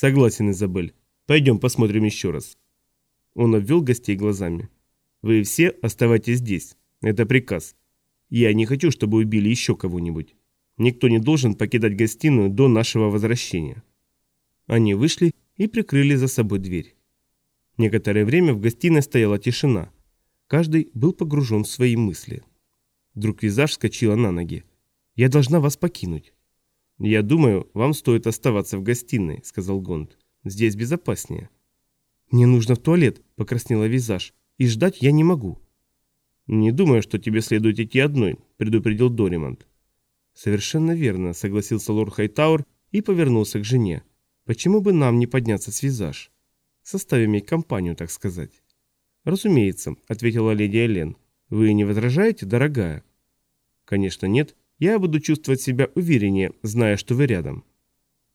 Согласен, Изабель. Пойдем посмотрим еще раз. Он обвел гостей глазами. Вы все оставайтесь здесь. Это приказ. Я не хочу, чтобы убили еще кого-нибудь. Никто не должен покидать гостиную до нашего возвращения. Они вышли и прикрыли за собой дверь. Некоторое время в гостиной стояла тишина. Каждый был погружен в свои мысли. Вдруг визаж вскочила на ноги. «Я должна вас покинуть». «Я думаю, вам стоит оставаться в гостиной», — сказал Гонд. «Здесь безопаснее». «Мне нужно в туалет», — покраснела визаж. «И ждать я не могу». «Не думаю, что тебе следует идти одной», — предупредил Доримонт. «Совершенно верно», — согласился лорд Хайтауэр и повернулся к жене. «Почему бы нам не подняться с визаж? Составим ей компанию, так сказать». «Разумеется», — ответила леди Элен. «Вы не возражаете, дорогая?» «Конечно нет. Я буду чувствовать себя увереннее, зная, что вы рядом».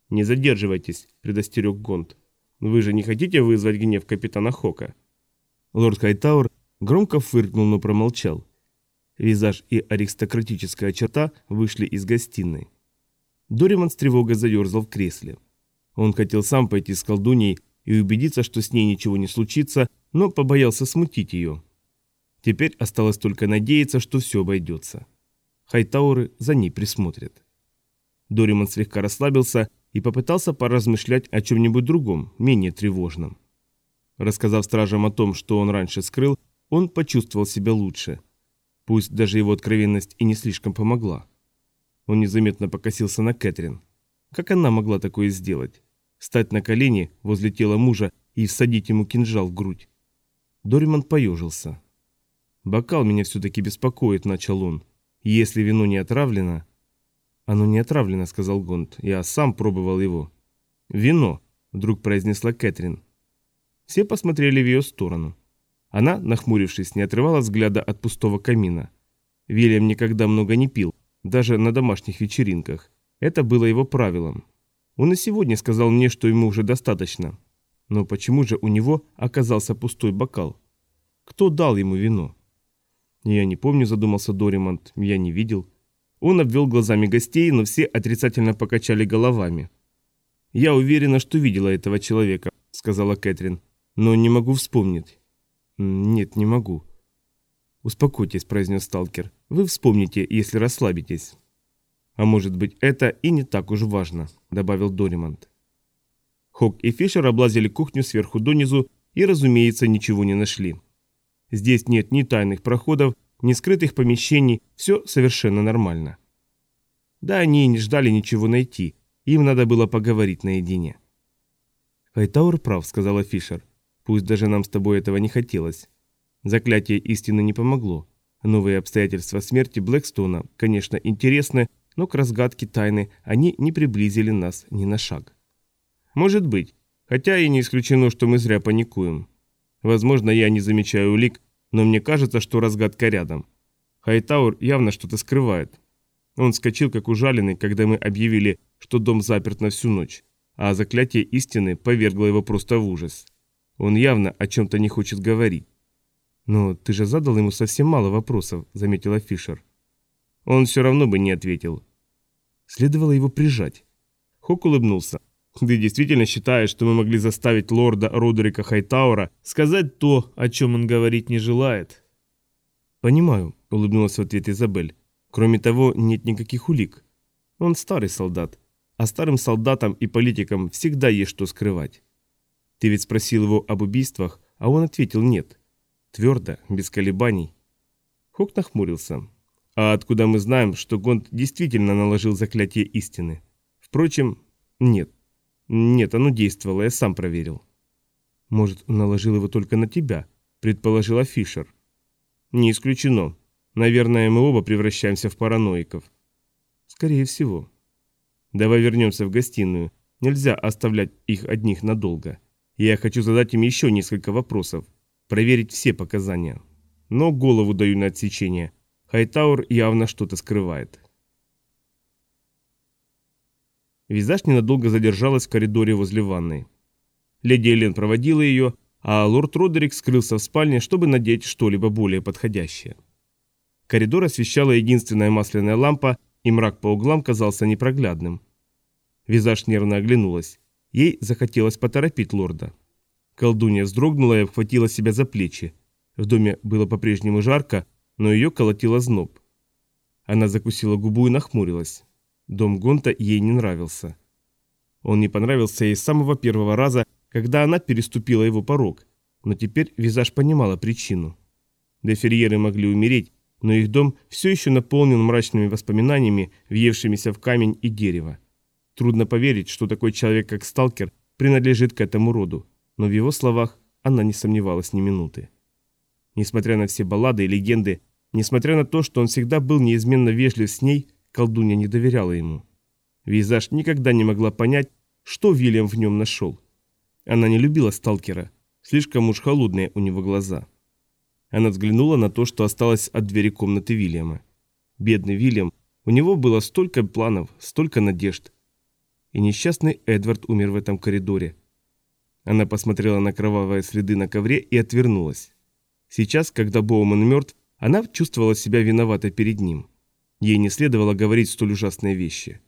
«Не задерживайтесь», — предостерег Гонд. «Вы же не хотите вызвать гнев капитана Хока?» Лорд Хайтауэр громко фыркнул, но промолчал. Визаж и аристократическая черта вышли из гостиной. Дориман с тревогой заерзал в кресле. Он хотел сам пойти с колдуньей и убедиться, что с ней ничего не случится, но побоялся смутить ее. Теперь осталось только надеяться, что все обойдется. Хайтауры за ней присмотрят. Дориман слегка расслабился и попытался поразмышлять о чем-нибудь другом, менее тревожном. Рассказав стражам о том, что он раньше скрыл, он почувствовал себя лучше. Пусть даже его откровенность и не слишком помогла. Он незаметно покосился на Кэтрин. Как она могла такое сделать? Стать на колени возле тела мужа и всадить ему кинжал в грудь? Дориман поежился. «Бокал меня все-таки беспокоит», — начал он. Если вино не отравлено... Оно не отравлено, сказал Гонд. Я сам пробовал его. Вино, вдруг произнесла Кэтрин. Все посмотрели в ее сторону. Она, нахмурившись, не отрывала взгляда от пустого камина. Вильям никогда много не пил, даже на домашних вечеринках. Это было его правилом. Он и сегодня сказал мне, что ему уже достаточно. Но почему же у него оказался пустой бокал? Кто дал ему вино? «Я не помню», — задумался Доримонт, — «я не видел». Он обвел глазами гостей, но все отрицательно покачали головами. «Я уверена, что видела этого человека», — сказала Кэтрин, — «но не могу вспомнить». «Нет, не могу». «Успокойтесь», — произнес сталкер. «Вы вспомните, если расслабитесь». «А может быть, это и не так уж важно», — добавил Доримонт. Хок и Фишер облазили кухню сверху донизу и, разумеется, ничего не нашли. Здесь нет ни тайных проходов, ни скрытых помещений, все совершенно нормально. Да, они и не ждали ничего найти, им надо было поговорить наедине. «Хайтауэр прав», — сказала Фишер. «Пусть даже нам с тобой этого не хотелось. Заклятие истины не помогло. Новые обстоятельства смерти Блэкстона, конечно, интересны, но к разгадке тайны они не приблизили нас ни на шаг». «Может быть, хотя и не исключено, что мы зря паникуем. Возможно, я не замечаю улик, но мне кажется, что разгадка рядом. Хайтаур явно что-то скрывает. Он вскочил как ужаленный, когда мы объявили, что дом заперт на всю ночь, а заклятие истины повергло его просто в ужас. Он явно о чем-то не хочет говорить. «Но ты же задал ему совсем мало вопросов», — заметила Фишер. Он все равно бы не ответил. Следовало его прижать. Хок улыбнулся. Ты действительно считаешь, что мы могли заставить лорда Родерика Хайтаура сказать то, о чем он говорить не желает? Понимаю, улыбнулась в ответ Изабель. Кроме того, нет никаких улик. Он старый солдат, а старым солдатам и политикам всегда есть что скрывать. Ты ведь спросил его об убийствах, а он ответил нет. Твердо, без колебаний. Хок нахмурился. А откуда мы знаем, что Гонд действительно наложил заклятие истины? Впрочем, нет. Нет, оно действовало, я сам проверил. Может, наложил его только на тебя, предположила Фишер. Не исключено. Наверное, мы оба превращаемся в параноиков. Скорее всего. Давай вернемся в гостиную. Нельзя оставлять их одних надолго. Я хочу задать им еще несколько вопросов. Проверить все показания. Но голову даю на отсечение. Хайтаур явно что-то скрывает. Визаж ненадолго задержалась в коридоре возле ванной. Леди Элен проводила ее, а лорд Родерик скрылся в спальне, чтобы надеть что-либо более подходящее. Коридор освещала единственная масляная лампа, и мрак по углам казался непроглядным. Визаж нервно оглянулась. Ей захотелось поторопить лорда. Колдунья вздрогнула и обхватила себя за плечи. В доме было по-прежнему жарко, но ее колотило зноб. Она закусила губу и нахмурилась. Дом Гонта ей не нравился. Он не понравился ей с самого первого раза, когда она переступила его порог, но теперь Визаж понимала причину. Деферьеры могли умереть, но их дом все еще наполнен мрачными воспоминаниями, въевшимися в камень и дерево. Трудно поверить, что такой человек, как Сталкер, принадлежит к этому роду, но в его словах она не сомневалась ни минуты. Несмотря на все баллады и легенды, несмотря на то, что он всегда был неизменно вежлив с ней, колдунья не доверяла ему. Визаж никогда не могла понять, что Вильям в нем нашел. Она не любила сталкера, слишком уж холодные у него глаза. Она взглянула на то, что осталось от двери комнаты Вильяма. Бедный Вильям, у него было столько планов, столько надежд. И несчастный Эдвард умер в этом коридоре. Она посмотрела на кровавые следы на ковре и отвернулась. Сейчас, когда Боуман мертв, она чувствовала себя виноватой перед ним. Ей не следовало говорить столь ужасные вещи.